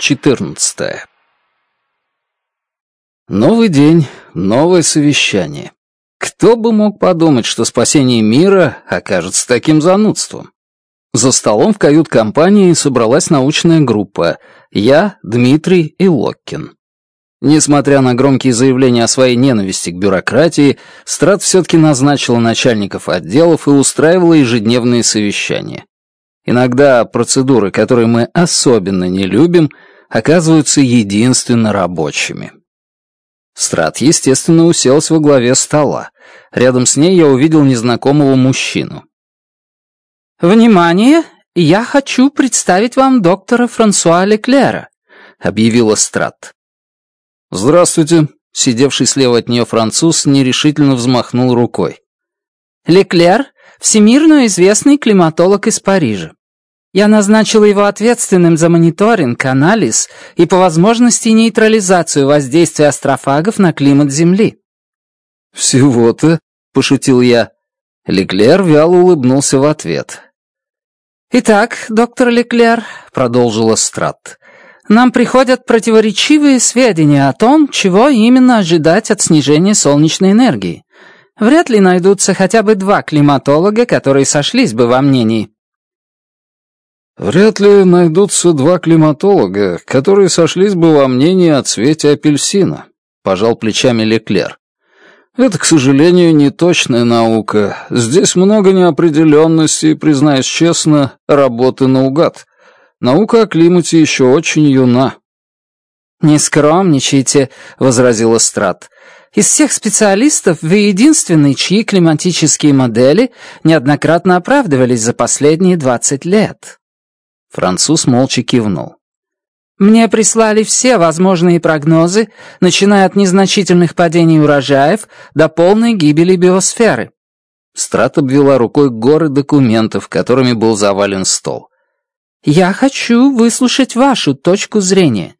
14. Новый день, новое совещание. Кто бы мог подумать, что спасение мира окажется таким занудством? За столом в кают-компании собралась научная группа. Я, Дмитрий и Локкин. Несмотря на громкие заявления о своей ненависти к бюрократии, Страт все-таки назначила начальников отделов и устраивала ежедневные совещания. Иногда процедуры, которые мы особенно не любим — оказываются единственно рабочими. Страт, естественно, уселся во главе стола. Рядом с ней я увидел незнакомого мужчину. «Внимание! Я хочу представить вам доктора Франсуа Леклера», — объявила Страт. «Здравствуйте», — сидевший слева от нее француз нерешительно взмахнул рукой. «Леклер — всемирно известный климатолог из Парижа. Я назначил его ответственным за мониторинг, анализ и по возможности нейтрализацию воздействия астрофагов на климат Земли. «Всего-то», — пошутил я. Леклер вяло улыбнулся в ответ. «Итак, доктор Леклер», — продолжила Страт, — «нам приходят противоречивые сведения о том, чего именно ожидать от снижения солнечной энергии. Вряд ли найдутся хотя бы два климатолога, которые сошлись бы во мнении». Вряд ли найдутся два климатолога, которые сошлись бы во мнении о цвете апельсина, пожал плечами Леклер. Это, к сожалению, не точная наука. Здесь много неопределенности признаюсь честно, работы наугад. Наука о климате еще очень юна. «Не скромничайте», — возразила Страт. «Из всех специалистов вы единственный, чьи климатические модели неоднократно оправдывались за последние 20 лет». Француз молча кивнул. Мне прислали все возможные прогнозы, начиная от незначительных падений урожаев до полной гибели биосферы. Страт обвела рукой горы документов, которыми был завален стол. «Я хочу выслушать вашу точку зрения.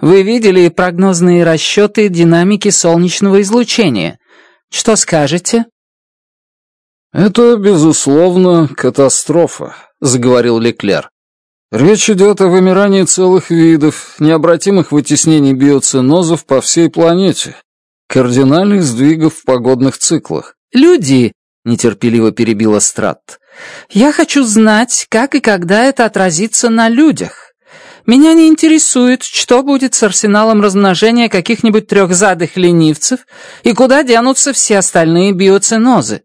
Вы видели прогнозные расчеты динамики солнечного излучения. Что скажете?» «Это, безусловно, катастрофа», — заговорил Леклер. Речь идет о вымирании целых видов, необратимых вытеснений биоценозов по всей планете, кардинальных сдвигов в погодных циклах. «Люди!» — нетерпеливо перебила Страт. «Я хочу знать, как и когда это отразится на людях. Меня не интересует, что будет с арсеналом размножения каких-нибудь трехзадых ленивцев и куда денутся все остальные биоценозы.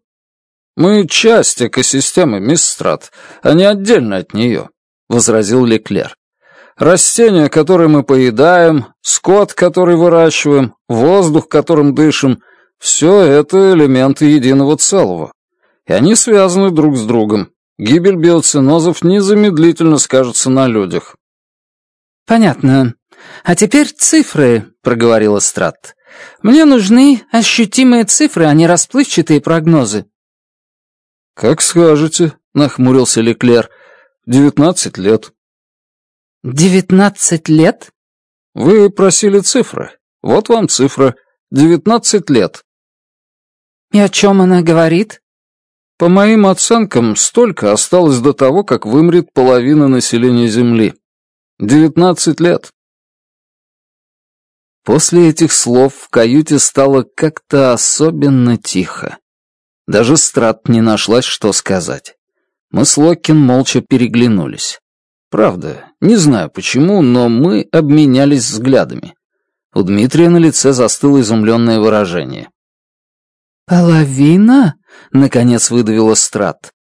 «Мы часть экосистемы, мисс Страт, а не отдельно от нее», — возразил Леклер. «Растения, которые мы поедаем, скот, который выращиваем, воздух, которым дышим — все это элементы единого целого. И они связаны друг с другом. Гибель биоцинозов незамедлительно скажется на людях». «Понятно. А теперь цифры», — проговорила Страт. «Мне нужны ощутимые цифры, а не расплывчатые прогнозы». «Как скажете», — нахмурился Леклер девятнадцать лет». «Девятнадцать лет?» «Вы просили цифры. Вот вам цифра. Девятнадцать лет». «И о чем она говорит?» «По моим оценкам, столько осталось до того, как вымрет половина населения Земли. Девятнадцать лет». После этих слов в каюте стало как-то особенно тихо. Даже Страт не нашлась, что сказать. Мы с Локкин молча переглянулись. Правда, не знаю почему, но мы обменялись взглядами. У Дмитрия на лице застыло изумленное выражение. «Половина?» — наконец выдавила Страт.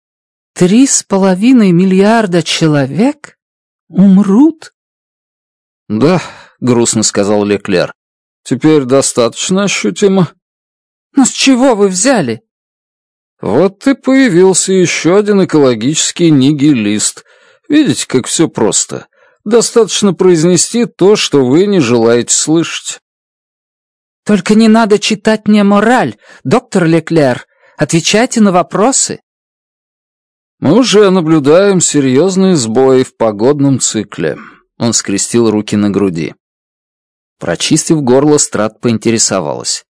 «Три с половиной миллиарда человек умрут?» «Да», — грустно сказал Леклер. «Теперь достаточно ощутимо». «Но с чего вы взяли?» Вот и появился еще один экологический нигилист. Видите, как все просто. Достаточно произнести то, что вы не желаете слышать. Только не надо читать мне мораль, доктор Леклер. Отвечайте на вопросы. Мы уже наблюдаем серьезные сбои в погодном цикле. Он скрестил руки на груди. Прочистив горло, Страт поинтересовалась.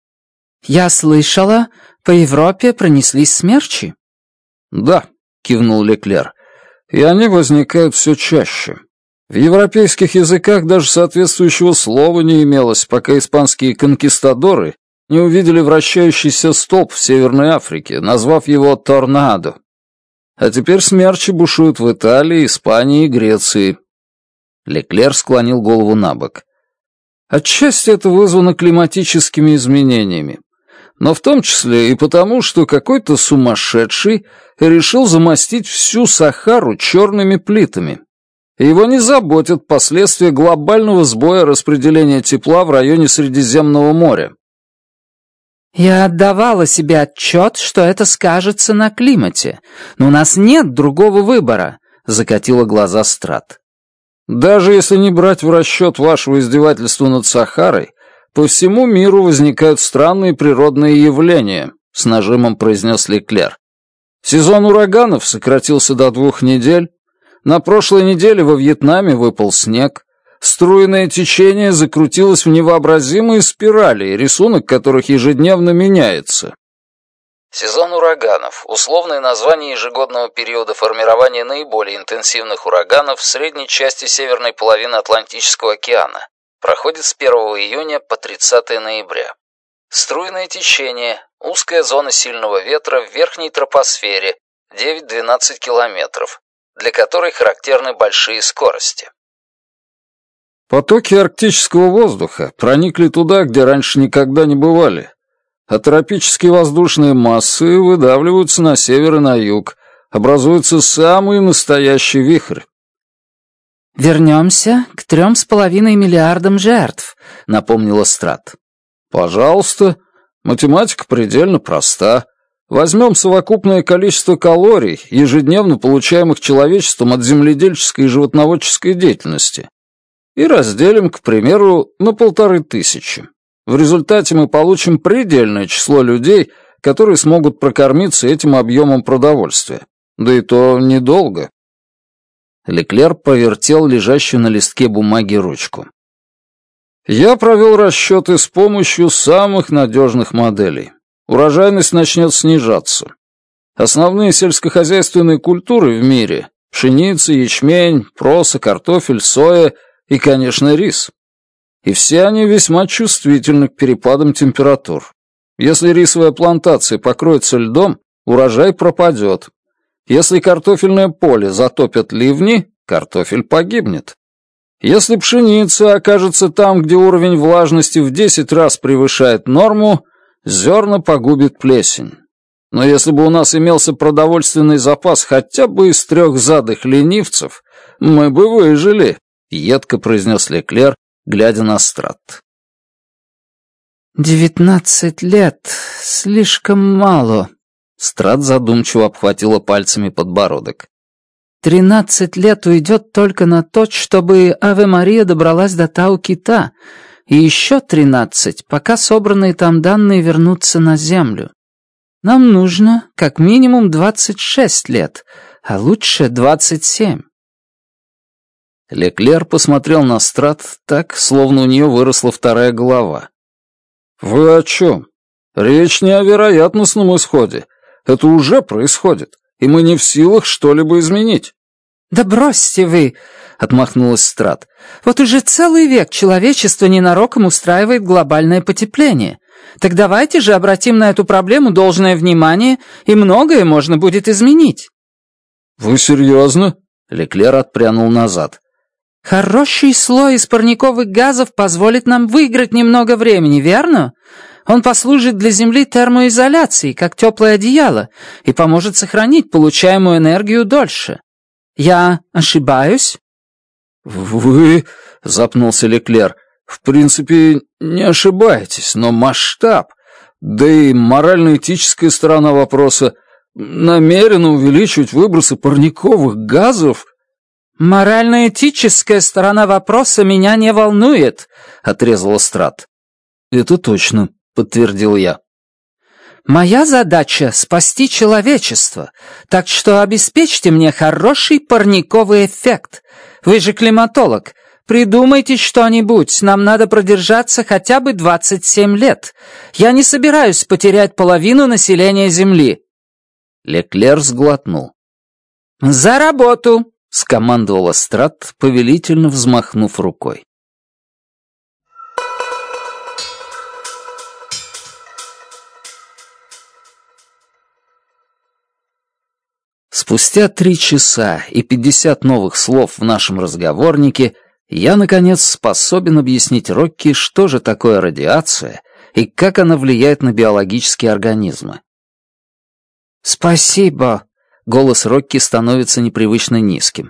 «Я слышала, по Европе пронеслись смерчи». «Да», — кивнул Леклер, — «и они возникают все чаще. В европейских языках даже соответствующего слова не имелось, пока испанские конкистадоры не увидели вращающийся столб в Северной Африке, назвав его торнадо. А теперь смерчи бушуют в Италии, Испании и Греции». Леклер склонил голову на бок. «Отчасти это вызвано климатическими изменениями но в том числе и потому, что какой-то сумасшедший решил замостить всю Сахару черными плитами. Его не заботят последствия глобального сбоя распределения тепла в районе Средиземного моря. Я отдавала себе отчет, что это скажется на климате, но у нас нет другого выбора, закатила глаза Страт. Даже если не брать в расчет вашего издевательства над Сахарой, по всему миру возникают странные природные явления, с нажимом произнес Леклер. Сезон ураганов сократился до двух недель. На прошлой неделе во Вьетнаме выпал снег. Струйное течение закрутилось в невообразимые спирали, рисунок которых ежедневно меняется. Сезон ураганов – условное название ежегодного периода формирования наиболее интенсивных ураганов в средней части северной половины Атлантического океана проходит с 1 июня по 30 ноября. Струйное течение, узкая зона сильного ветра в верхней тропосфере 9-12 километров, для которой характерны большие скорости. Потоки арктического воздуха проникли туда, где раньше никогда не бывали, а тропические воздушные массы выдавливаются на север и на юг, образуется самый настоящий вихрь, «Вернемся к трем с половиной миллиардам жертв», — напомнила Страт. «Пожалуйста. Математика предельно проста. Возьмем совокупное количество калорий, ежедневно получаемых человечеством от земледельческой и животноводческой деятельности, и разделим, к примеру, на полторы тысячи. В результате мы получим предельное число людей, которые смогут прокормиться этим объемом продовольствия. Да и то недолго, Леклер повертел лежащую на листке бумаги ручку. «Я провел расчеты с помощью самых надежных моделей. Урожайность начнет снижаться. Основные сельскохозяйственные культуры в мире – пшеница, ячмень, проса, картофель, соя и, конечно, рис. И все они весьма чувствительны к перепадам температур. Если рисовая плантация покроется льдом, урожай пропадет, если картофельное поле затопят ливни, картофель погибнет. Если пшеница окажется там, где уровень влажности в 10 раз превышает норму, зерна погубит плесень. Но если бы у нас имелся продовольственный запас хотя бы из трех задых ленивцев, мы бы выжили, — едко произнес Леклер, глядя на страт. «Девятнадцать лет — слишком мало», Страт задумчиво обхватила пальцами подбородок. «Тринадцать лет уйдет только на то, чтобы Аве Мария добралась до Тау-Кита, и еще тринадцать, пока собранные там данные вернутся на Землю. Нам нужно как минимум двадцать шесть лет, а лучше двадцать семь». Леклер посмотрел на Страт так, словно у нее выросла вторая голова. «Вы о чем? Речь не о вероятностном исходе». Это уже происходит, и мы не в силах что-либо изменить». «Да бросьте вы!» — отмахнулась Страт. «Вот уже целый век человечество ненароком устраивает глобальное потепление. Так давайте же обратим на эту проблему должное внимание, и многое можно будет изменить». «Вы серьезно?» — Леклер отпрянул назад. «Хороший слой из парниковых газов позволит нам выиграть немного времени, верно? Он послужит для Земли термоизоляцией, как теплое одеяло, и поможет сохранить получаемую энергию дольше. Я ошибаюсь?» «Вы...» — запнулся Леклер. «В принципе, не ошибаетесь, но масштаб, да и морально-этическая сторона вопроса намеренно увеличивать выбросы парниковых газов...» «Морально-этическая сторона вопроса меня не волнует», — отрезал Страт. «Это точно», подтвердил я. Моя задача — спасти человечество, так что обеспечьте мне хороший парниковый эффект. Вы же климатолог. Придумайте что-нибудь, нам надо продержаться хотя бы 27 лет. Я не собираюсь потерять половину населения Земли». Леклер сглотнул. «За работу!» — скомандовал Астрат, повелительно взмахнув рукой. Спустя три часа и пятьдесят новых слов в нашем разговорнике я, наконец, способен объяснить Рокки, что же такое радиация и как она влияет на биологические организмы. «Спасибо», — голос Рокки становится непривычно низким.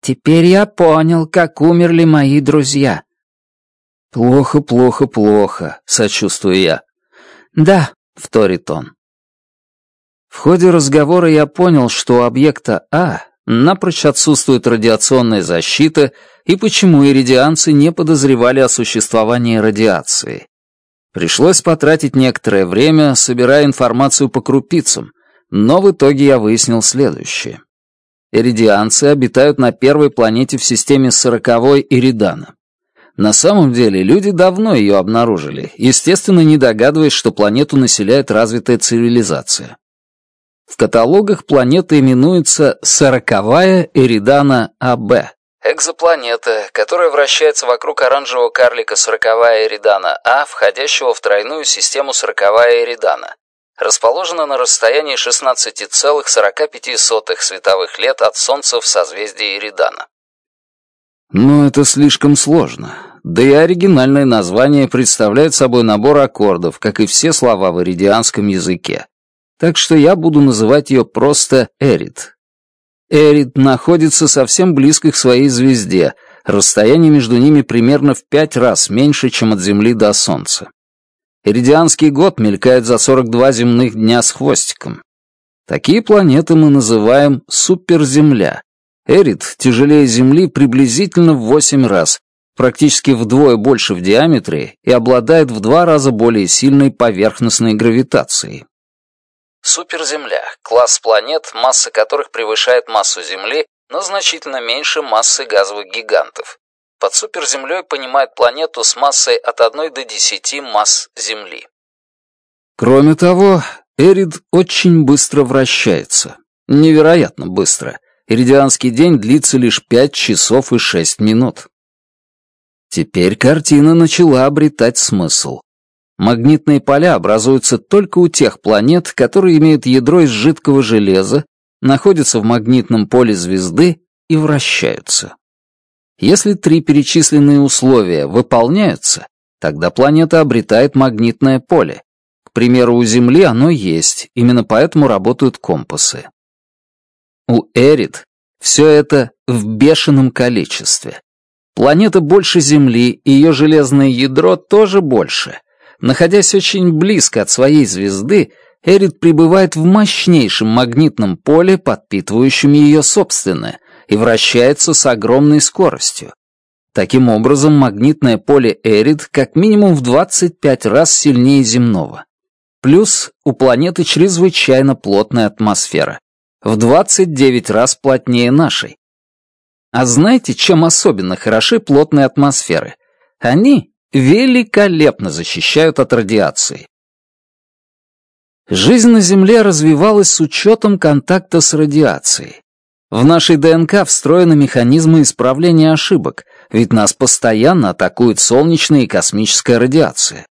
«Теперь я понял, как умерли мои друзья». «Плохо, плохо, плохо», — сочувствую я. «Да», — вторит он, в ходе разговора я понял, что у объекта А напрочь отсутствует радиационная защита и почему иридианцы не подозревали о существовании радиации. Пришлось потратить некоторое время, собирая информацию по крупицам, но в итоге я выяснил следующее. Иридианцы обитают на первой планете в системе сороковой Иридана. На самом деле люди давно ее обнаружили, естественно, не догадываясь, что планету населяет развитая цивилизация. В каталогах планета именуется «Сороковая Эридана АБ». Экзопланета, которая вращается вокруг оранжевого карлика «Сороковая Эридана А», входящего в тройную систему «Сороковая Эридана». Расположена на расстоянии 16,45 световых лет от Солнца в созвездии Эридана. Но это слишком сложно. Да и оригинальное название представляет собой набор аккордов, как и все слова в иридианском языке так что я буду называть ее просто Эрит. Эрит находится совсем близко к своей звезде, расстояние между ними примерно в пять раз меньше, чем от Земли до Солнца. Эридианский год мелькает за 42 земных дня с хвостиком. Такие планеты мы называем суперземля. Эрит тяжелее Земли приблизительно в 8 раз, практически вдвое больше в диаметре и обладает в два раза более сильной поверхностной гравитацией. Суперземля – класс планет, масса которых превышает массу Земли, но значительно меньше массы газовых гигантов. Под суперземлей понимают планету с массой от 1 до 10 масс Земли. Кроме того, Эрид очень быстро вращается. Невероятно быстро. Эридианский день длится лишь 5 часов и 6 минут. Теперь картина начала обретать смысл. Магнитные поля образуются только у тех планет, которые имеют ядро из жидкого железа, находятся в магнитном поле звезды и вращаются. Если три перечисленные условия выполняются, тогда планета обретает магнитное поле. К примеру, у Земли оно есть, именно поэтому работают компасы. У Эрит все это в бешеном количестве. Планета больше Земли, и ее железное ядро тоже больше — находясь очень близко от своей звезды, Эрит пребывает в мощнейшем магнитном поле, подпитывающем ее собственное, и вращается с огромной скоростью. Таким образом, магнитное поле Эрит как минимум в 25 раз сильнее земного. Плюс у планеты чрезвычайно плотная атмосфера, в 29 раз плотнее нашей. А знаете, чем особенно хороши плотные атмосферы? Они великолепно защищают от радиации. Жизнь на Земле развивалась с учетом контакта с радиацией. В нашей ДНК встроены механизмы исправления ошибок, ведь нас постоянно атакует солнечная и космическая радиация.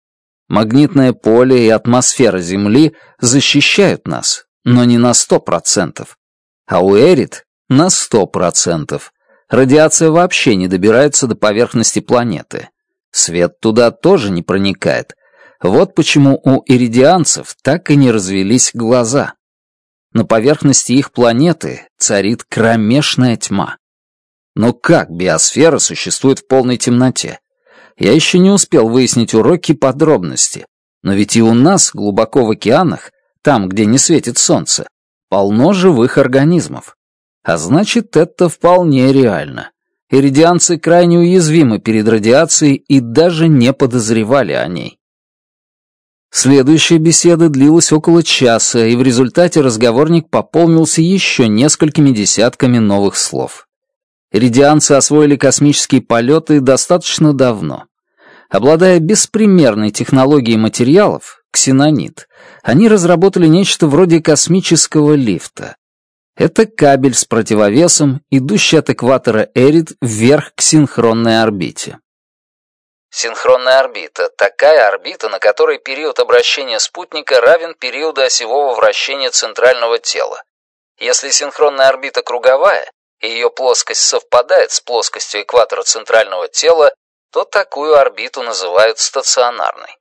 Магнитное поле и атмосфера Земли защищают нас, но не на 100%. А у Эрит на 100%. Радиация вообще не добирается до поверхности планеты. Свет туда тоже не проникает. Вот почему у иридианцев так и не развелись глаза. На поверхности их планеты царит кромешная тьма. Но как биосфера существует в полной темноте? Я еще не успел выяснить уроки подробности. Но ведь и у нас, глубоко в океанах, там, где не светит солнце, полно живых организмов. А значит, это вполне реально. Иридианцы крайне уязвимы перед радиацией и даже не подозревали о ней. Следующая беседа длилась около часа, и в результате разговорник пополнился еще несколькими десятками новых слов. Иридианцы освоили космические полеты достаточно давно. Обладая беспримерной технологией материалов, ксенонит, они разработали нечто вроде космического лифта. Это кабель с противовесом, идущий от экватора Эрид вверх к синхронной орбите. Синхронная орбита – такая орбита, на которой период обращения спутника равен периоду осевого вращения центрального тела. Если синхронная орбита круговая, и ее плоскость совпадает с плоскостью экватора центрального тела, то такую орбиту называют стационарной.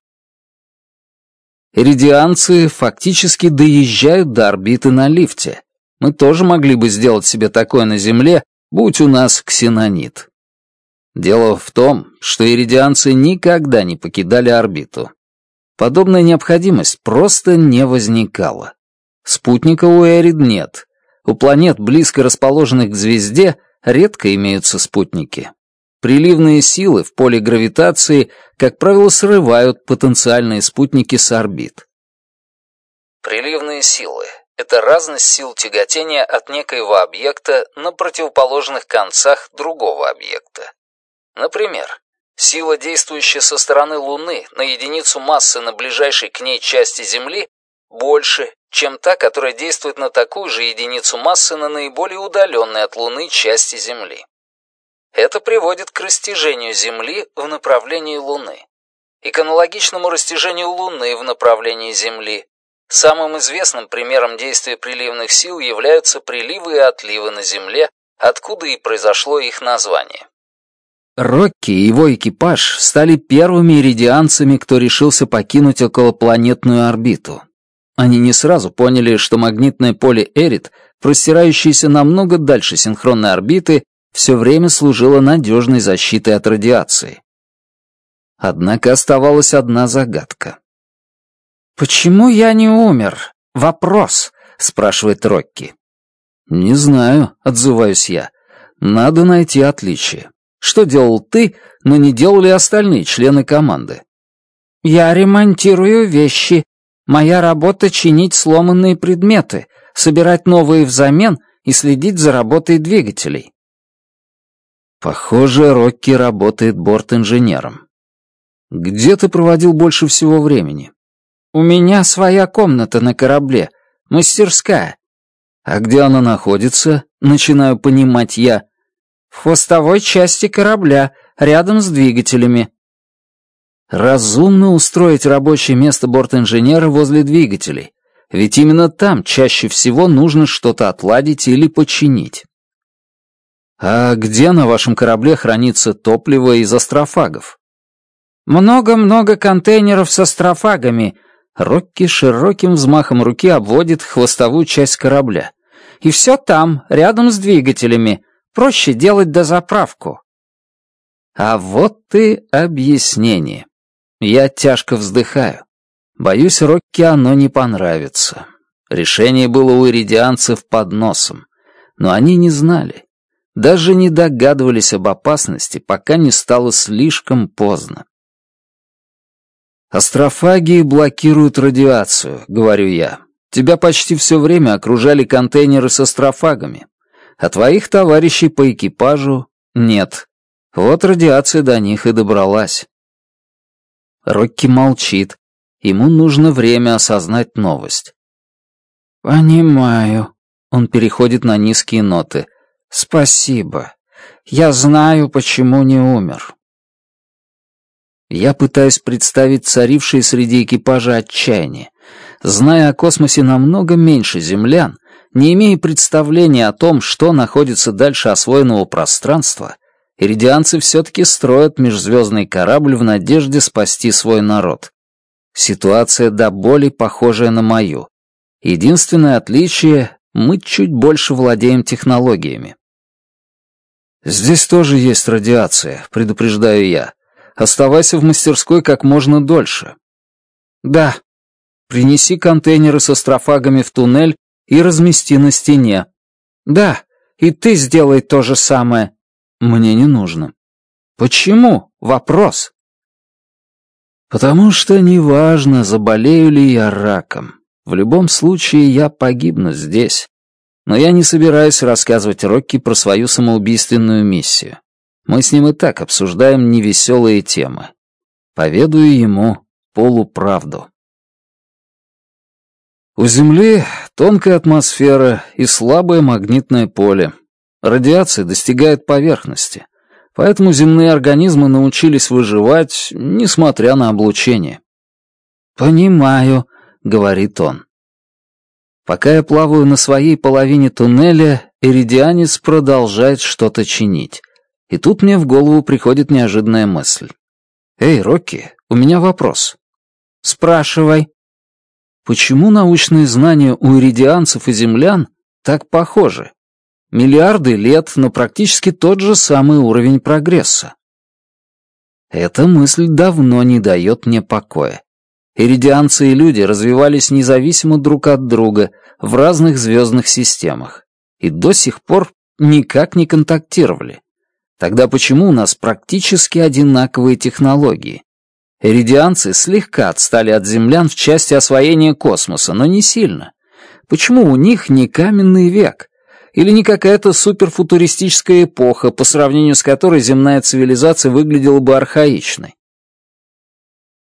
Эридианцы фактически доезжают до орбиты на лифте – мы тоже могли бы сделать себе такое на Земле, будь у нас ксенонит. Дело в том, что иридианцы никогда не покидали орбиту. Подобная необходимость просто не возникала. Спутника у Эрид нет. У планет, близко расположенных к звезде, редко имеются спутники. Приливные силы в поле гравитации, как правило, срывают потенциальные спутники с орбит. Приливные силы это разность сил тяготения от некоего объекта на противоположных концах другого объекта. Например, сила, действующая со стороны Луны на единицу массы на ближайшей к ней части Земли, больше, чем та, которая действует на такую же единицу массы на наиболее удаленной от Луны части Земли. Это приводит к растяжению Земли в направлении Луны и к аналогичному растяжению Луны в направлении Земли, Самым известным примером действия приливных сил являются приливы и отливы на Земле, откуда и произошло их название. Рокки и его экипаж стали первыми иридианцами, кто решился покинуть околопланетную орбиту. Они не сразу поняли, что магнитное поле Эрит, простирающееся намного дальше синхронной орбиты, все время служило надежной защитой от радиации. Однако оставалась одна загадка. «Почему я не умер? Вопрос!» — спрашивает Рокки. «Не знаю», — отзываюсь я. «Надо найти отличие. Что делал ты, но не делали остальные члены команды?» «Я ремонтирую вещи. Моя работа — чинить сломанные предметы, собирать новые взамен и следить за работой двигателей». Похоже, Рокки работает борт-инженером. «Где ты проводил больше всего времени?» У меня своя комната на корабле, мастерская. А где она находится? Начинаю понимать я. В хвостовой части корабля, рядом с двигателями. Разумно устроить рабочее место бортинженера возле двигателей, ведь именно там чаще всего нужно что-то отладить или починить. «А где на вашем корабле хранится топливо из астрофагов?» «Много-много контейнеров с астрофагами, Рокки широким взмахом руки обводит хвостовую часть корабля. И все там, рядом с двигателями. Проще делать дозаправку. А вот и объяснение. Я тяжко вздыхаю. Боюсь, Рокки оно не понравится. Решение было у иридианцев под носом. Но они не знали. Даже не догадывались об опасности, пока не стало слишком поздно. Острофаги блокируют радиацию, говорю я. Тебя почти все время окружали контейнеры с астрофагами. А твоих товарищей по экипажу нет. Вот радиация до них и добралась. Рокки молчит. Ему нужно время осознать новость. «Понимаю». Он переходит на низкие ноты. «Спасибо. Я знаю, почему не умер». Я пытаюсь представить царившее среди экипажа отчаяние. Зная о космосе намного меньше землян, не имея представления о том, что находится дальше освоенного пространства, иридианцы все-таки строят межзвездный корабль в надежде спасти свой народ. Ситуация до боли похожая на мою. Единственное отличие — мы чуть больше владеем технологиями. «Здесь тоже есть радиация», — предупреждаю я. Оставайся в мастерской как можно дольше». «Да». «Принеси контейнеры со строфагами в туннель и размести на стене». «Да, и ты сделай то же самое». «Мне не нужно». «Почему?» — вопрос. «Потому что неважно, заболею ли я раком. В любом случае я погибну здесь. Но я не собираюсь рассказывать Рокки про свою самоубийственную миссию. Мы с ним и так обсуждаем невеселые темы. Поведаю ему полуправду. У Земли тонкая атмосфера и слабое магнитное поле. Радиация достигает поверхности, поэтому земные организмы научились выживать, несмотря на облучение. «Понимаю», — говорит он. Пока я плаваю на своей половине туннеля, Эридианец продолжает что-то чинить. И тут мне в голову приходит неожиданная мысль. «Эй, Рокки, у меня вопрос». «Спрашивай». Почему научные знания у иридианцев и землян так похожи? Миллиарды лет, но практически тот же самый уровень прогресса. Эта мысль давно не дает мне покоя. Иридианцы и люди развивались независимо друг от друга в разных звездных системах и до сих пор никак не контактировали. Тогда почему у нас практически одинаковые технологии? Эридианцы слегка отстали от землян в части освоения космоса, но не сильно. Почему у них не каменный век? Или не какая-то суперфутуристическая эпоха, по сравнению с которой земная цивилизация выглядела бы архаичной?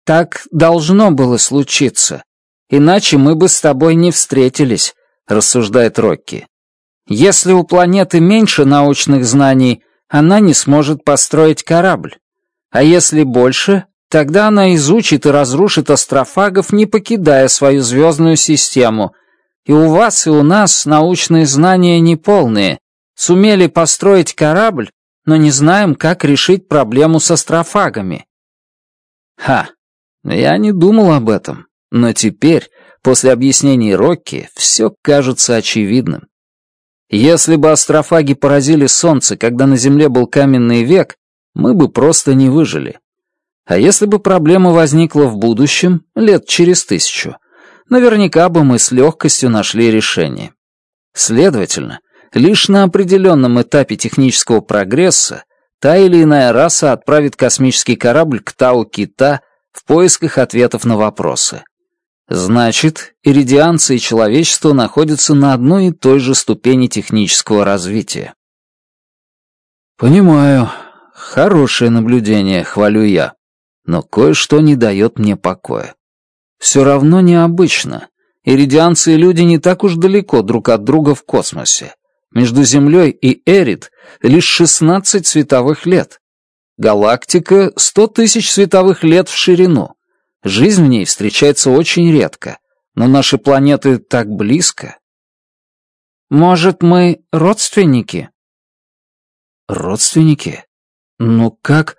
Так должно было случиться. Иначе мы бы с тобой не встретились, рассуждает Рокки. Если у планеты меньше научных знаний, она не сможет построить корабль. А если больше, тогда она изучит и разрушит астрофагов, не покидая свою звездную систему. И у вас, и у нас научные знания неполные. Сумели построить корабль, но не знаем, как решить проблему с астрофагами. Ха, я не думал об этом. Но теперь, после объяснений Рокки, все кажется очевидным. Если бы астрофаги поразили Солнце, когда на Земле был каменный век, мы бы просто не выжили. А если бы проблема возникла в будущем, лет через тысячу, наверняка бы мы с легкостью нашли решение. Следовательно, лишь на определенном этапе технического прогресса та или иная раса отправит космический корабль к Тау-Кита в поисках ответов на вопросы. Значит, иридианцы и человечество находятся на одной и той же ступени технического развития. Понимаю. Хорошее наблюдение, хвалю я. Но кое-что не дает мне покоя. Все равно необычно. Иридианцы и люди не так уж далеко друг от друга в космосе. Между Землей и Эрид лишь 16 световых лет. Галактика — 100 тысяч световых лет в ширину. Жизнь в ней встречается очень редко, но наши планеты так близко. Может, мы родственники? Родственники? Ну как?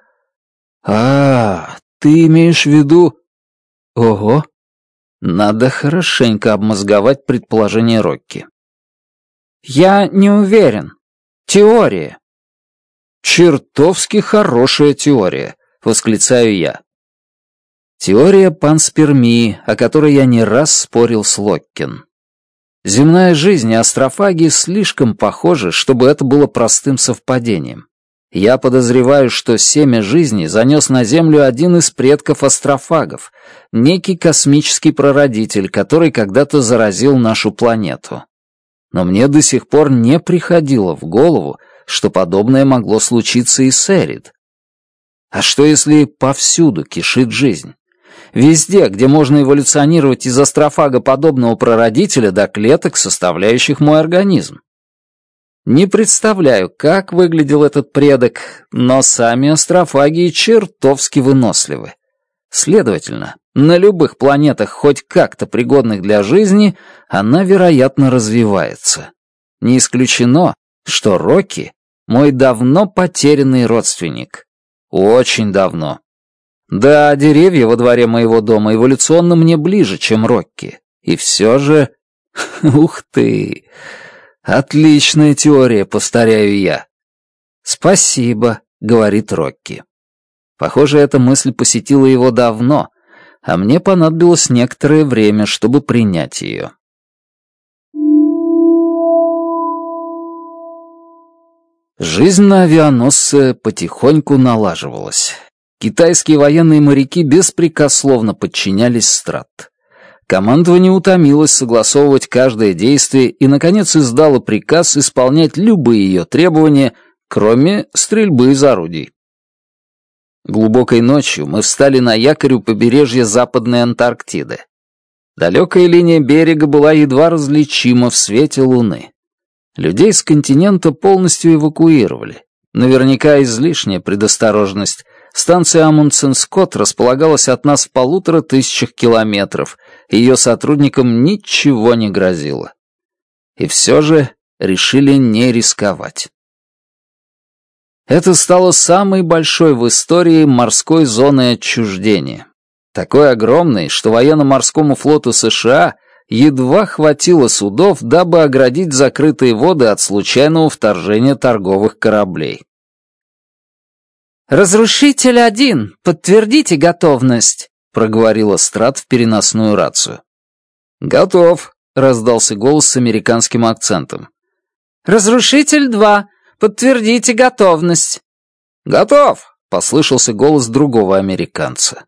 А, ты имеешь в виду... Ого! Надо хорошенько обмозговать предположение Рокки. Я не уверен. Теория. Чертовски хорошая теория, восклицаю я. Теория панспермии, о которой я не раз спорил с Локкин. Земная жизнь и астрофагии слишком похожи, чтобы это было простым совпадением. Я подозреваю, что семя жизни занес на Землю один из предков астрофагов, некий космический прародитель, который когда-то заразил нашу планету. Но мне до сих пор не приходило в голову, что подобное могло случиться и с Эрид. А что если повсюду кишит жизнь? Везде, где можно эволюционировать из астрофага подобного прародителя до клеток, составляющих мой организм. Не представляю, как выглядел этот предок, но сами астрофаги чертовски выносливы. Следовательно, на любых планетах, хоть как-то пригодных для жизни, она, вероятно, развивается. Не исключено, что Рокки — мой давно потерянный родственник. Очень давно. Да, деревья во дворе моего дома эволюционно мне ближе, чем Рокки. И все же... Ух ты! Отличная теория, повторяю я. Спасибо, говорит Рокки. Похоже, эта мысль посетила его давно, а мне понадобилось некоторое время, чтобы принять ее. Жизнь на авианосце потихоньку налаживалась. Китайские военные моряки беспрекословно подчинялись страт. Командование утомилось согласовывать каждое действие и, наконец, издало приказ исполнять любые ее требования, кроме стрельбы из орудий. Глубокой ночью мы встали на якорь у побережья Западной Антарктиды. Далекая линия берега была едва различима в свете луны. Людей с континента полностью эвакуировали. Наверняка излишняя предосторожность, Станция Амундсен-Скотт располагалась от нас в полутора тысячах километров, ее сотрудникам ничего не грозило. И все же решили не рисковать. Это стало самой большой в истории морской зоны отчуждения. Такой огромной, что военно-морскому флоту США едва хватило судов, дабы оградить закрытые воды от случайного вторжения торговых кораблей. «Разрушитель один, подтвердите готовность», — проговорила Страт в переносную рацию. «Готов», — раздался голос с американским акцентом. «Разрушитель два, подтвердите готовность». «Готов», — послышался голос другого американца.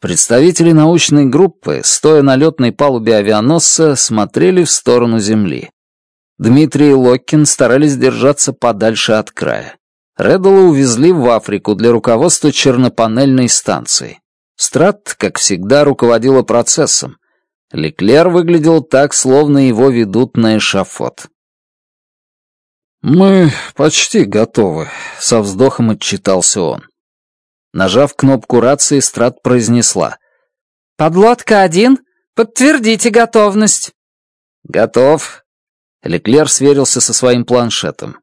Представители научной группы, стоя на летной палубе авианосца, смотрели в сторону Земли. Дмитрий и Локкин старались держаться подальше от края. Реддала увезли в Африку для руководства чернопанельной станции. Страт, как всегда, руководила процессом. Леклер выглядел так, словно его ведут на эшафот. «Мы почти готовы», — со вздохом отчитался он. Нажав кнопку рации, Страт произнесла. «Подлодка один, подтвердите готовность». «Готов». Леклер сверился со своим планшетом.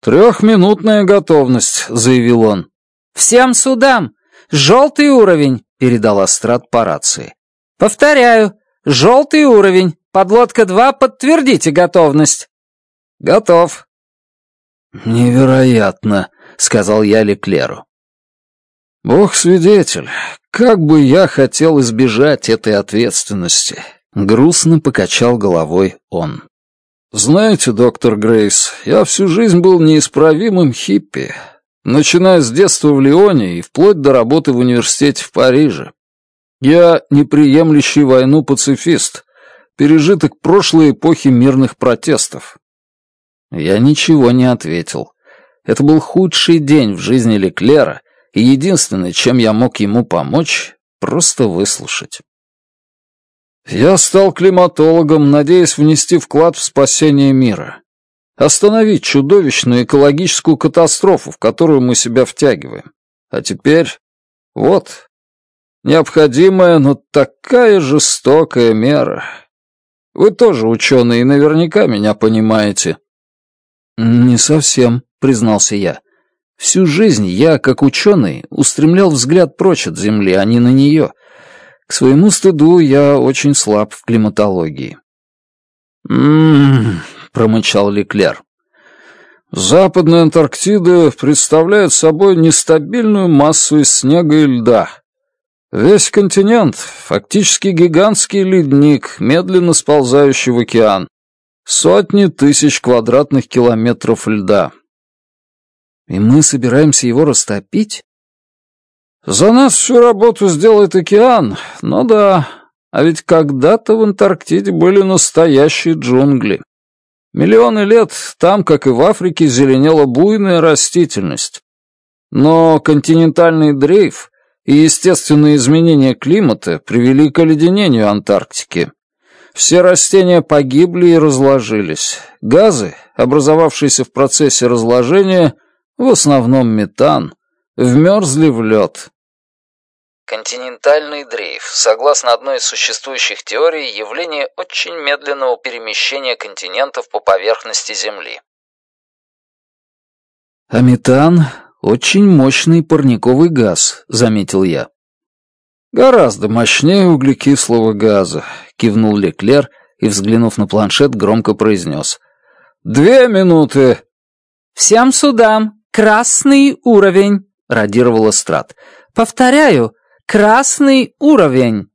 «Трехминутная готовность», — заявил он. «Всем судам! Желтый уровень!» — передал Астрат по рации. «Повторяю, желтый уровень! Подлодка 2, подтвердите готовность!» «Готов!» «Невероятно!» — сказал я Леклеру. «Бог свидетель, как бы я хотел избежать этой ответственности!» — грустно покачал головой он. Знаете, доктор Грейс, я всю жизнь был неисправимым хиппи, начиная с детства в Лионе и вплоть до работы в университете в Париже. Я неприемлющий войну пацифист, пережиток прошлой эпохи мирных протестов. Я ничего не ответил. Это был худший день в жизни Леклера, и единственное, чем я мог ему помочь, просто выслушать. Я стал климатологом, надеясь внести вклад в спасение мира. Остановить чудовищную экологическую катастрофу, в которую мы себя втягиваем. А теперь... Вот. Необходимая, но такая жестокая мера. Вы тоже ученые и наверняка меня понимаете. Не совсем, признался я. Всю жизнь я, как ученый, устремлял взгляд прочь от Земли, а не на нее. К своему стыду, я очень слаб в климатологии. «М-м-м», промычал Леклер. «Западная Антарктида представляет собой нестабильную массу из снега и льда. Весь континент — фактически гигантский ледник, медленно сползающий в океан. Сотни тысяч квадратных километров льда». «И мы собираемся его растопить?» «За нас всю работу сделает океан, но да, а ведь когда-то в Антарктиде были настоящие джунгли. Миллионы лет там, как и в Африке, зеленела буйная растительность. Но континентальный дрейф и естественные изменения климата привели к оледенению Антарктики. Все растения погибли и разложились. Газы, образовавшиеся в процессе разложения, в основном метан, вмерзли в лед. Континентальный дрейф, согласно одной из существующих теорий, явление очень медленного перемещения континентов по поверхности Земли. «А метан — очень мощный парниковый газ», — заметил я. «Гораздо мощнее углекислого газа», — кивнул Леклер и, взглянув на планшет, громко произнес. «Две минуты!» «Всем судам! Красный уровень!» радировала Страт. «Повторяю, красный уровень!»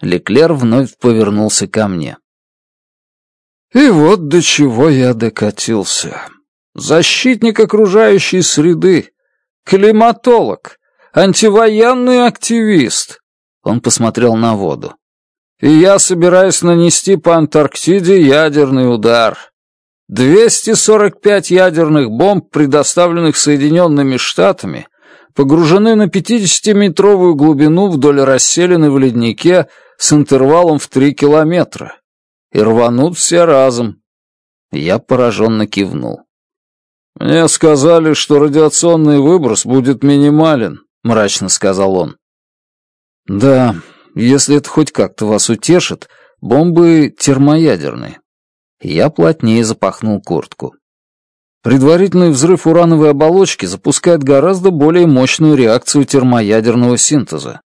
Леклер вновь повернулся ко мне. «И вот до чего я докатился. Защитник окружающей среды, климатолог, антивоенный активист». Он посмотрел на воду. «И я собираюсь нанести по Антарктиде ядерный удар. 245 ядерных бомб, предоставленных Соединенными Штатами, погружены на 50-метровую глубину вдоль расселены в леднике с интервалом в 3 километра и рванут все разом. Я пораженно кивнул. «Мне сказали, что радиационный выброс будет минимален», — мрачно сказал он. «Да, если это хоть как-то вас утешит, бомбы термоядерные. Я плотнее запахнул куртку. Предварительный взрыв урановой оболочки запускает гораздо более мощную реакцию термоядерного синтеза.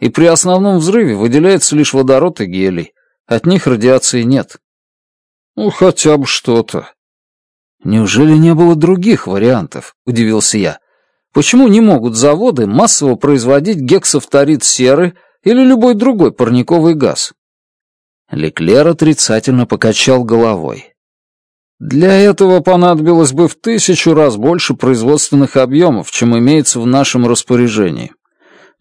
И при основном взрыве выделяется лишь водород и гелий. От них радиации нет. Ну, хотя бы что-то. Неужели не было других вариантов? Удивился я. Почему не могут заводы массово производить гексофторид серы или любой другой парниковый газ? Леклер отрицательно покачал головой. Для этого понадобилось бы в тысячу раз больше производственных объемов, чем имеется в нашем распоряжении.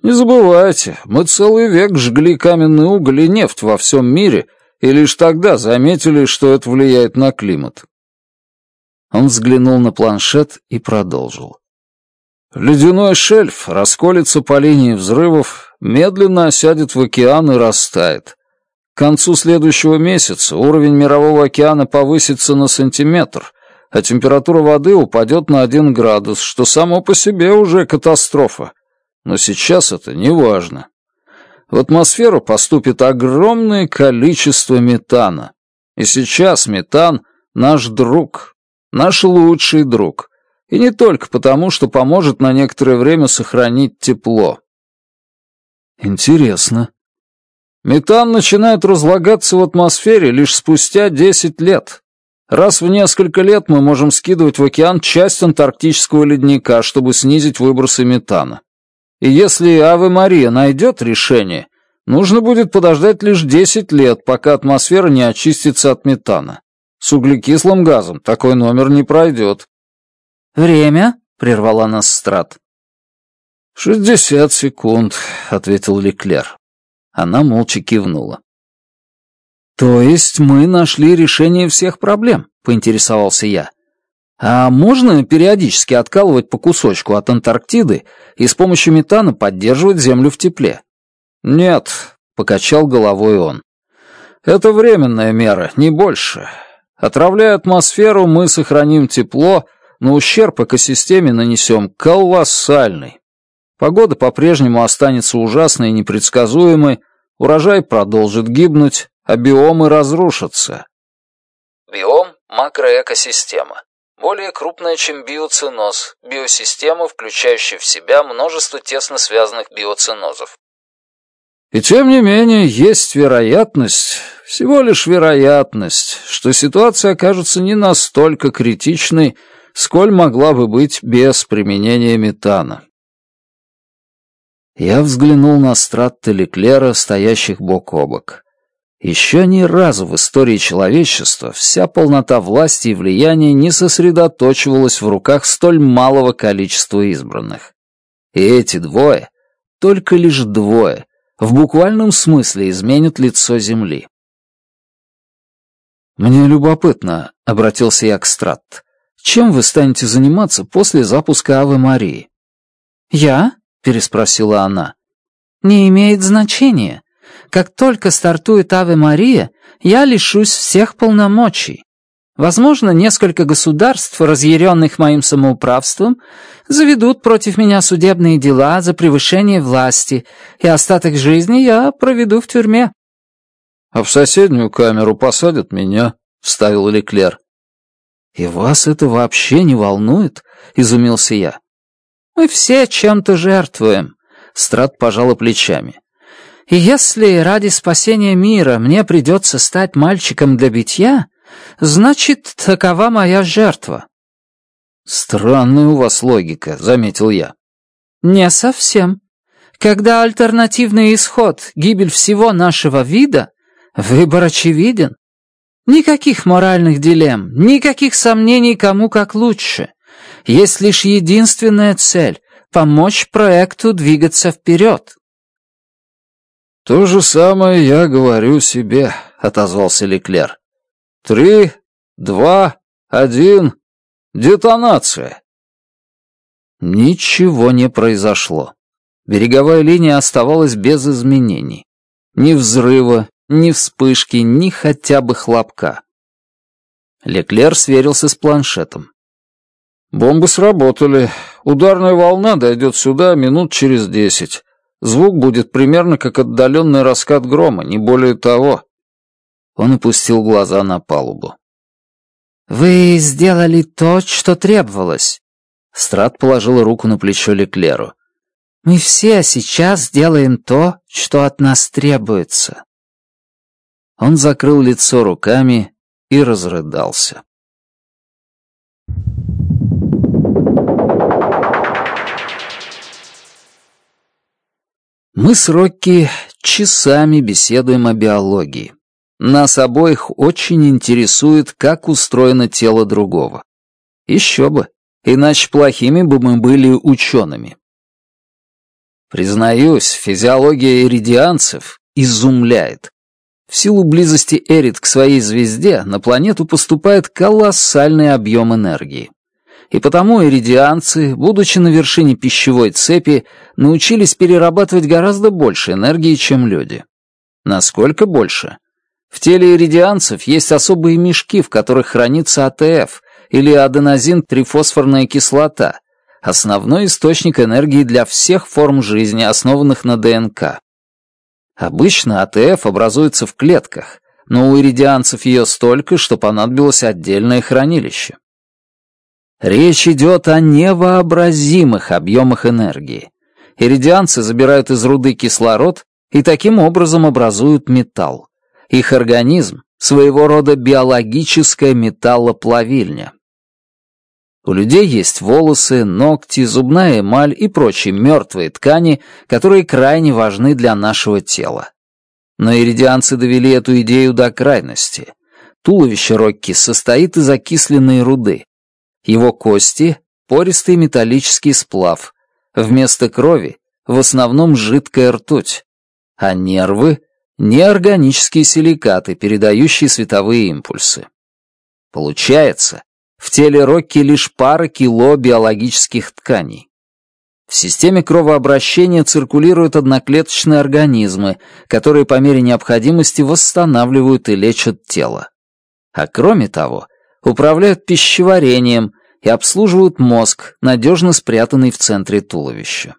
Не забывайте, мы целый век жгли каменный уголь и нефть во всем мире, и лишь тогда заметили, что это влияет на климат. Он взглянул на планшет и продолжил. Ледяной шельф расколется по линии взрывов, медленно осядет в океан и растает. К концу следующего месяца уровень мирового океана повысится на сантиметр, а температура воды упадет на один градус, что само по себе уже катастрофа. Но сейчас это не важно. В атмосферу поступит огромное количество метана. И сейчас метан — наш друг, наш лучший друг. И не только потому, что поможет на некоторое время сохранить тепло. Интересно, Метан начинает разлагаться в атмосфере лишь спустя 10 лет. Раз в несколько лет мы можем скидывать в океан часть антарктического ледника, чтобы снизить выбросы метана. И если Аве Мария найдет решение, нужно будет подождать лишь 10 лет, пока атмосфера не очистится от метана. С углекислым газом такой номер не пройдет. «Время?» — прервала нас Страт. «Шестьдесят секунд», — ответил Леклер. Она молча кивнула. «То есть мы нашли решение всех проблем?» — поинтересовался я. «А можно периодически откалывать по кусочку от Антарктиды и с помощью метана поддерживать Землю в тепле?» «Нет», — покачал головой он. «Это временная мера, не больше. Отравляя атмосферу, мы сохраним тепло, но ущерб экосистеме нанесем колоссальный». Погода по-прежнему останется ужасной и непредсказуемой, урожай продолжит гибнуть, а биомы разрушатся. Биом – макроэкосистема. Более крупная, чем биоценоз, биосистема, включающая в себя множество тесно связанных биоценозов. И тем не менее, есть вероятность, всего лишь вероятность, что ситуация окажется не настолько критичной, сколь могла бы быть без применения метана. Я взглянул на страты Леклера, стоящих бок о бок. Еще ни разу в истории человечества вся полнота власти и влияния не сосредоточивалась в руках столь малого количества избранных. И эти двое, только лишь двое, в буквальном смысле изменят лицо Земли. «Мне любопытно», — обратился я к Стратт, — «чем вы станете заниматься после запуска Авы Марии?» «Я?» переспросила она. «Не имеет значения. Как только стартует Аве Мария, я лишусь всех полномочий. Возможно, несколько государств, разъяренных моим самоуправством, заведут против меня судебные дела за превышение власти, и остаток жизни я проведу в тюрьме». «А в соседнюю камеру посадят меня», — вставил Леклер. «И вас это вообще не волнует?» — изумился я. Мы все чем-то жертвуем», — Страт пожал плечами. «И если ради спасения мира мне придется стать мальчиком для битья, значит, такова моя жертва». «Странная у вас логика», — заметил я. «Не совсем. Когда альтернативный исход — гибель всего нашего вида, выбор очевиден. Никаких моральных дилемм, никаких сомнений, кому как лучше есть лишь единственная цель — помочь проекту двигаться вперед». «То же самое я говорю себе», — отозвался Леклер. «Три, два, один, детонация». Ничего не произошло. Береговая линия оставалась без изменений. Ни взрыва, ни вспышки, ни хотя бы хлопка. Леклер сверился с планшетом. Бомбы сработали. Ударная волна дойдет сюда минут через десять. Звук будет примерно как отдаленный раскат грома, не более того. Он опустил глаза на палубу. «Вы сделали то, что требовалось». Страт положил руку на плечо Леклеру. «Мы все сейчас делаем то, что от нас требуется». Он закрыл лицо руками и разрыдался. Мы с Рокки часами беседуем о биологии. Нас обоих очень интересует, как устроено тело другого. Еще бы, иначе плохими бы мы были учеными. Признаюсь, физиология эридианцев изумляет. В силу близости Эрит к своей звезде на планету поступает колоссальный объем энергии и потому эридианцы, будучи на вершине пищевой цепи, научились перерабатывать гораздо больше энергии, чем люди. Насколько больше? В теле эридианцев есть особые мешки, в которых хранится АТФ или аденозин-трифосфорная кислота, основной источник энергии для всех форм жизни, основанных на ДНК. Обычно АТФ образуется в клетках, но у эридианцев ее столько, что понадобилось отдельное хранилище. Речь идет о невообразимых объемах энергии. Иридианцы забирают из руды кислород и таким образом образуют металл. Их организм — своего рода биологическая металлоплавильня. У людей есть волосы, ногти, зубная эмаль и прочие мертвые ткани, которые крайне важны для нашего тела. Но иридианцы довели эту идею до крайности. Туловище Рокки состоит из окисленной руды, его кости – пористый металлический сплав. Вместо крови – в основном жидкая ртуть. А нервы – неорганические силикаты, передающие световые импульсы. Получается, в теле Рокки лишь пара кило биологических тканей. В системе кровообращения циркулируют одноклеточные организмы, которые по мере необходимости восстанавливают и лечат тело. А кроме того, управляют пищеварением и обслуживают мозг, надежно спрятанный в центре туловища.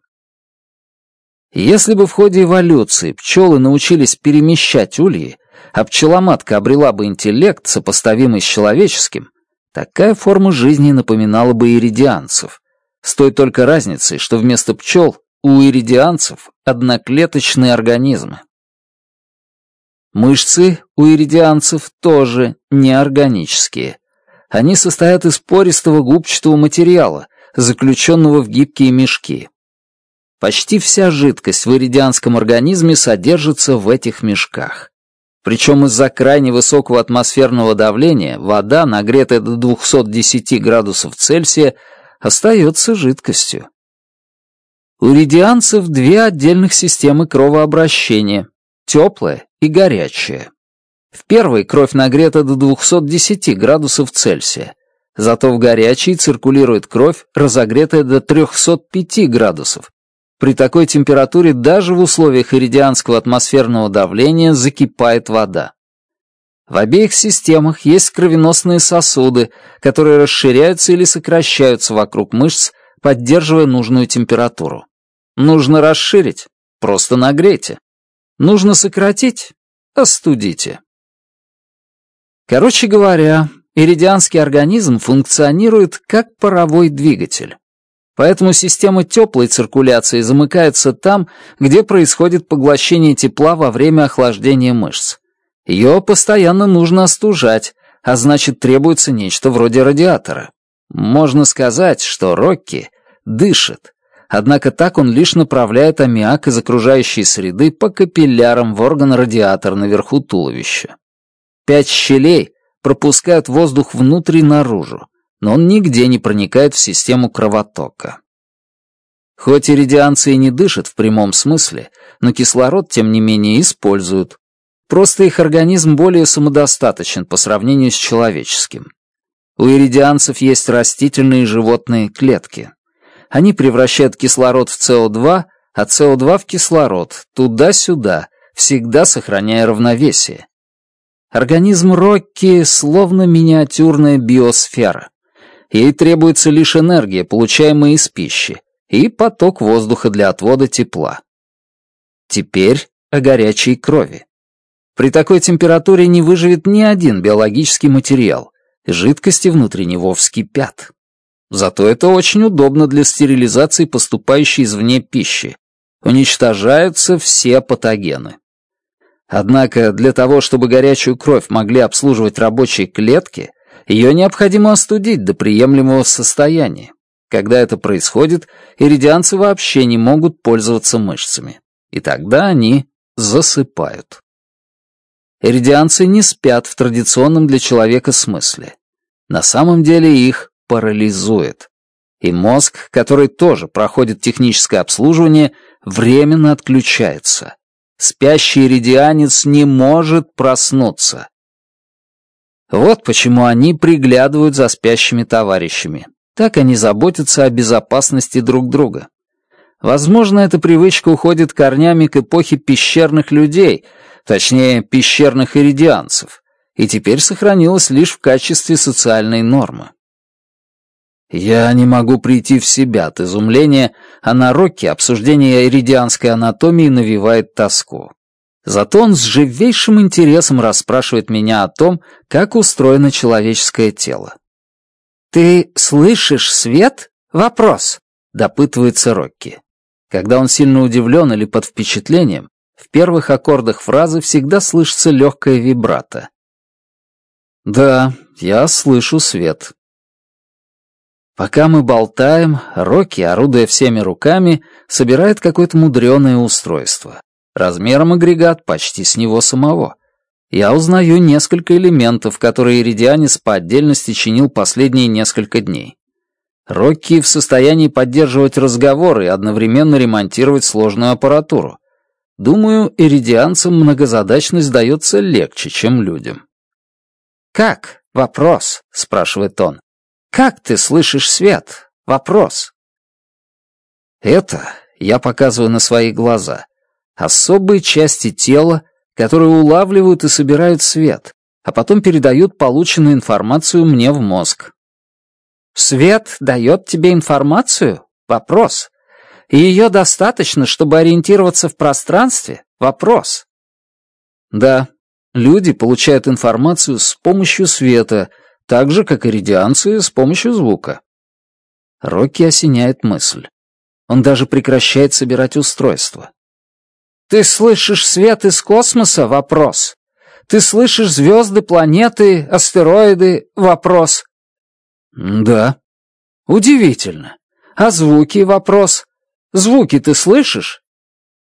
Если бы в ходе эволюции пчелы научились перемещать ульи, а пчеломатка обрела бы интеллект, сопоставимый с человеческим, такая форма жизни напоминала бы иридианцев, с той только разницей, что вместо пчел у иридианцев одноклеточные организмы. Мышцы у иридианцев тоже неорганические, они состоят из пористого губчатого материала, заключенного в гибкие мешки. Почти вся жидкость в иридианском организме содержится в этих мешках. Причем из-за крайне высокого атмосферного давления вода, нагретая до 210 градусов Цельсия, остается жидкостью. У ридианцев две отдельных системы кровообращения – теплая и горячая. В первой кровь нагрета до 210 градусов Цельсия. Зато в горячей циркулирует кровь, разогретая до 305 градусов. При такой температуре даже в условиях иридианского атмосферного давления закипает вода. В обеих системах есть кровеносные сосуды, которые расширяются или сокращаются вокруг мышц, поддерживая нужную температуру. Нужно расширить, просто нагрейте. Нужно сократить, остудите. Короче говоря, иридианский организм функционирует как паровой двигатель. Поэтому система теплой циркуляции замыкается там, где происходит поглощение тепла во время охлаждения мышц. Ее постоянно нужно остужать, а значит требуется нечто вроде радиатора. Можно сказать, что Рокки дышит, однако так он лишь направляет аммиак из окружающей среды по капиллярам в орган-радиатор наверху туловища пять щелей пропускают воздух внутрь и наружу, но он нигде не проникает в систему кровотока. Хоть иридианцы и не дышат в прямом смысле, но кислород, тем не менее, используют. Просто их организм более самодостаточен по сравнению с человеческим. У иридианцев есть растительные и животные клетки. Они превращают кислород в СО2, а СО2 в кислород, туда-сюда, всегда сохраняя равновесие. Организм Рокки словно миниатюрная биосфера. Ей требуется лишь энергия, получаемая из пищи, и поток воздуха для отвода тепла. Теперь о горячей крови. При такой температуре не выживет ни один биологический материал, жидкости внутри него вскипят. Зато это очень удобно для стерилизации поступающей извне пищи. Уничтожаются все патогены. Однако для того, чтобы горячую кровь могли обслуживать рабочие клетки, ее необходимо остудить до приемлемого состояния. Когда это происходит, иридианцы вообще не могут пользоваться мышцами, и тогда они засыпают. Иридианцы не спят в традиционном для человека смысле. На самом деле их парализует. И мозг, который тоже проходит техническое обслуживание, временно отключается спящий редианец не может проснуться. Вот почему они приглядывают за спящими товарищами. Так они заботятся о безопасности друг друга. Возможно, эта привычка уходит корнями к эпохе пещерных людей, точнее, пещерных иридианцев, и теперь сохранилась лишь в качестве социальной нормы. Я не могу прийти в себя от изумления, а на Рокке обсуждение иридианской анатомии навевает тоску. Зато он с живейшим интересом расспрашивает меня о том, как устроено человеческое тело. «Ты слышишь свет?» «Вопрос», — допытывается Рокки. Когда он сильно удивлен или под впечатлением, в первых аккордах фразы всегда слышится легкая вибрато. «Да, я слышу свет», Пока мы болтаем, Рокки, орудуя всеми руками, собирает какое-то мудреное устройство. Размером агрегат почти с него самого. Я узнаю несколько элементов, которые Иридианис по отдельности чинил последние несколько дней. Рокки в состоянии поддерживать разговоры и одновременно ремонтировать сложную аппаратуру. Думаю, иридианцам многозадачность дается легче, чем людям. «Как?» — вопрос, — спрашивает он. Как ты слышишь свет? Вопрос. Это, я показываю на свои глаза, особые части тела, которые улавливают и собирают свет, а потом передают полученную информацию мне в мозг. Свет дает тебе информацию? Вопрос. И ее достаточно, чтобы ориентироваться в пространстве? Вопрос. Да, люди получают информацию с помощью света — так же, как и иридианцы, с помощью звука. Рокки осеняет мысль. Он даже прекращает собирать устройство. «Ты слышишь свет из космоса?» — вопрос. «Ты слышишь звезды, планеты, астероиды?» — вопрос. «Да». «Удивительно. А звуки?» — вопрос. «Звуки ты слышишь?»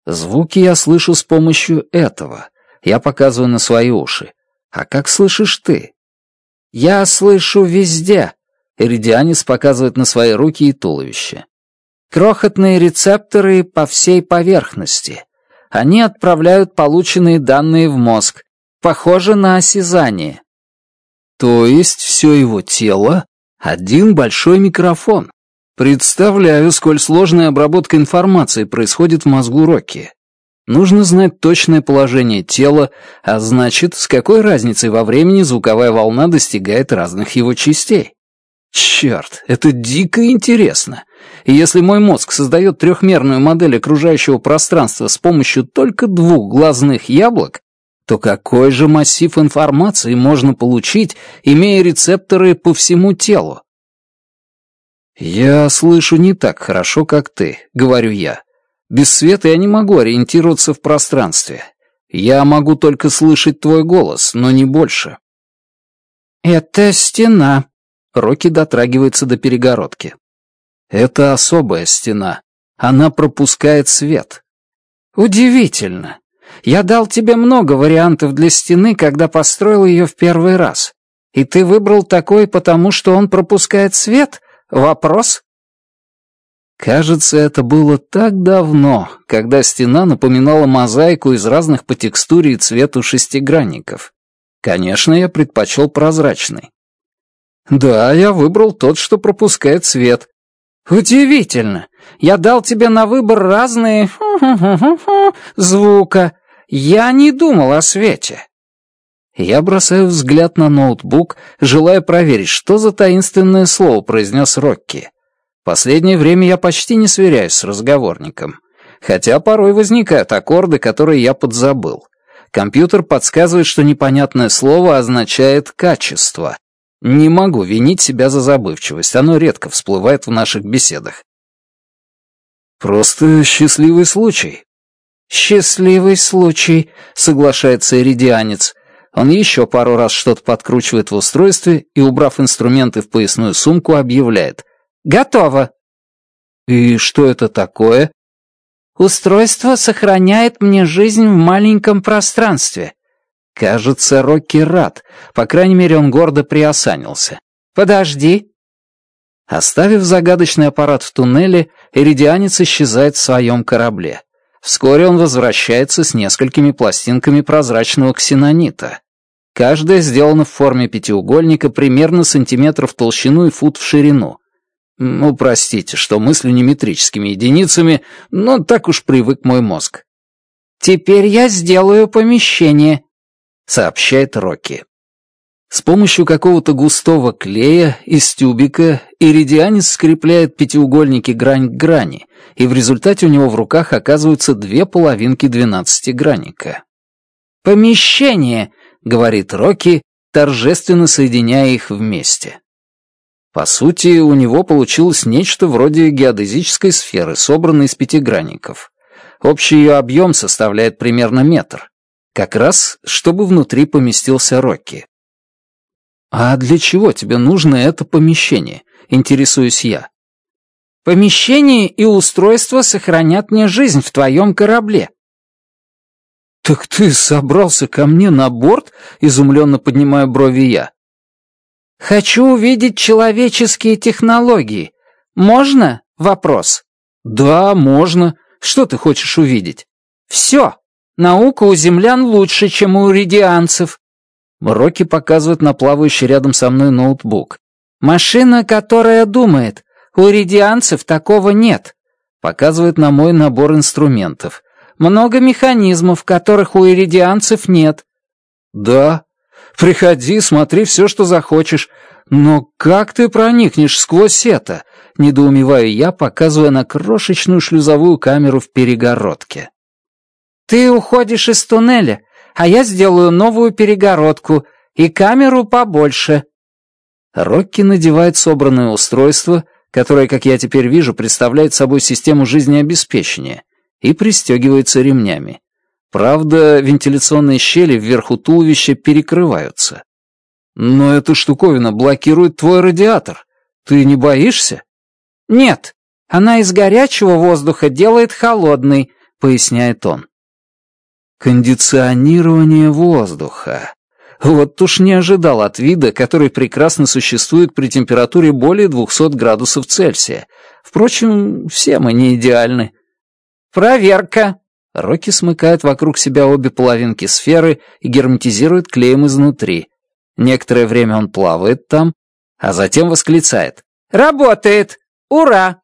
«Звуки я слышу с помощью этого. Я показываю на свои уши. А как слышишь ты?» Я слышу везде. Эридианис показывает на свои руки и туловище. Крохотные рецепторы по всей поверхности. Они отправляют полученные данные в мозг. Похоже на осязание. То есть все его тело — один большой микрофон. Представляю, сколь сложная обработка информации происходит в мозгу Рокки. Нужно знать точное положение тела, а значит, с какой разницей во времени звуковая волна достигает разных его частей. Черт, это дико интересно. И если мой мозг создает трехмерную модель окружающего пространства с помощью только двух глазных яблок, то какой же массив информации можно получить, имея рецепторы по всему телу? «Я слышу не так хорошо, как ты», — говорю я. Без света я не могу ориентироваться в пространстве. Я могу только слышать твой голос, но не больше». «Это стена». Рокки дотрагивается до перегородки. «Это особая стена. Она пропускает свет». «Удивительно. Я дал тебе много вариантов для стены, когда построил ее в первый раз. И ты выбрал такой, потому что он пропускает свет? Вопрос?» Кажется, это было так давно, когда стена напоминала мозаику из разных по текстуре и цвету шестигранников. Конечно, я предпочел прозрачный. Да, я выбрал тот, что пропускает свет. Удивительно. Я дал тебе на выбор разные звука. Я не думал о свете. Я бросаю взгляд на ноутбук, желая проверить, что за таинственное слово произнес Рокки. Последнее время я почти не сверяюсь с разговорником. Хотя порой возникают аккорды, которые я подзабыл. Компьютер подсказывает, что непонятное слово означает «качество». Не могу винить себя за забывчивость, оно редко всплывает в наших беседах. Просто счастливый случай. Счастливый случай, соглашается эридианец. Он еще пару раз что-то подкручивает в устройстве и, убрав инструменты в поясную сумку, объявляет. Готово. И что это такое? Устройство сохраняет мне жизнь в маленьком пространстве. Кажется, Рокки рад. По крайней мере, он гордо приосанился. Подожди. Оставив загадочный аппарат в туннеле, Эридианец исчезает в своем корабле. Вскоре он возвращается с несколькими пластинками прозрачного ксенонита. Каждая сделана в форме пятиугольника примерно сантиметров в толщину и фут в ширину. Ну, простите, что мыслю неметрическими единицами, но так уж привык мой мозг. «Теперь я сделаю помещение», — сообщает Рокки. С помощью какого-то густого клея из тюбика иридианец скрепляет пятиугольники грань к грани, и в результате у него в руках оказываются две половинки двенадцатигранника. «Помещение», — говорит Рокки, торжественно соединяя их вместе. По сути, у него получилось нечто вроде геодезической сферы, собранной из пятигранников. Общий ее объем составляет примерно метр. Как раз, чтобы внутри поместился Рокки. «А для чего тебе нужно это помещение?» — интересуюсь я. «Помещение и устройство сохранят мне жизнь в твоем корабле». «Так ты собрался ко мне на борт?» — изумленно поднимаю брови я. Хочу увидеть человеческие технологии. Можно? Вопрос. Да, можно. Что ты хочешь увидеть? Все. Наука у землян лучше, чем у редианцев. Рокки показывает на плавающий рядом со мной ноутбук. Машина, которая думает. У редианцев такого нет. Показывает на мой набор инструментов. Много механизмов, которых у иридианцев нет. Да, Приходи, смотри все, что захочешь. Но как ты проникнешь сквозь это? Недоумеваю я, показывая на крошечную шлюзовую камеру в перегородке. Ты уходишь из туннеля, а я сделаю новую перегородку и камеру побольше. Рокки надевает собранное устройство, которое, как я теперь вижу, представляет собой систему жизнеобеспечения, и пристегивается ремнями. Правда, вентиляционные щели вверху туловища перекрываются. Но эта штуковина блокирует твой радиатор. Ты не боишься? Нет, она из горячего воздуха делает холодный, поясняет он. Кондиционирование воздуха. Вот уж не ожидал от вида, который прекрасно существует при температуре более 200 градусов Цельсия. Впрочем, все мы не идеальны. «Проверка», Рокки смыкает вокруг себя обе половинки сферы и герметизирует клеем изнутри. Некоторое время он плавает там, а затем восклицает. «Работает! Ура!»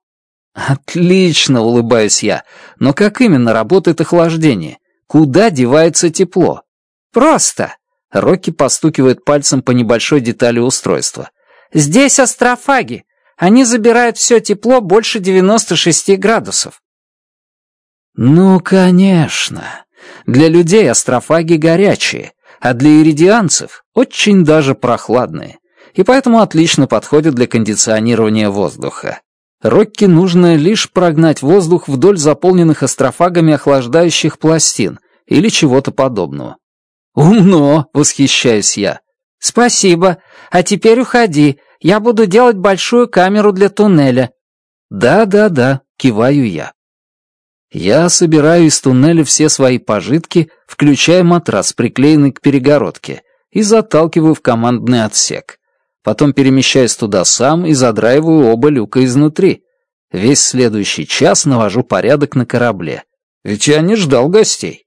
«Отлично!» — улыбаюсь я. «Но как именно работает охлаждение? Куда девается тепло?» «Просто!» — Рокки постукивает пальцем по небольшой детали устройства. «Здесь астрофаги. Они забирают все тепло больше 96 градусов. Ну, конечно. Для людей астрофаги горячие, а для иридианцев очень даже прохладные, и поэтому отлично подходят для кондиционирования воздуха. Рокки нужно лишь прогнать воздух вдоль заполненных астрофагами охлаждающих пластин или чего-то подобного. «Умно!» — восхищаюсь я. «Спасибо. А теперь уходи. Я буду делать большую камеру для туннеля». «Да-да-да», — киваю я. Я собираю из туннеля все свои пожитки, включая матрас, приклеенный к перегородке, и заталкиваю в командный отсек. Потом перемещаюсь туда сам и задраиваю оба люка изнутри. Весь следующий час навожу порядок на корабле. Ведь я не ждал гостей.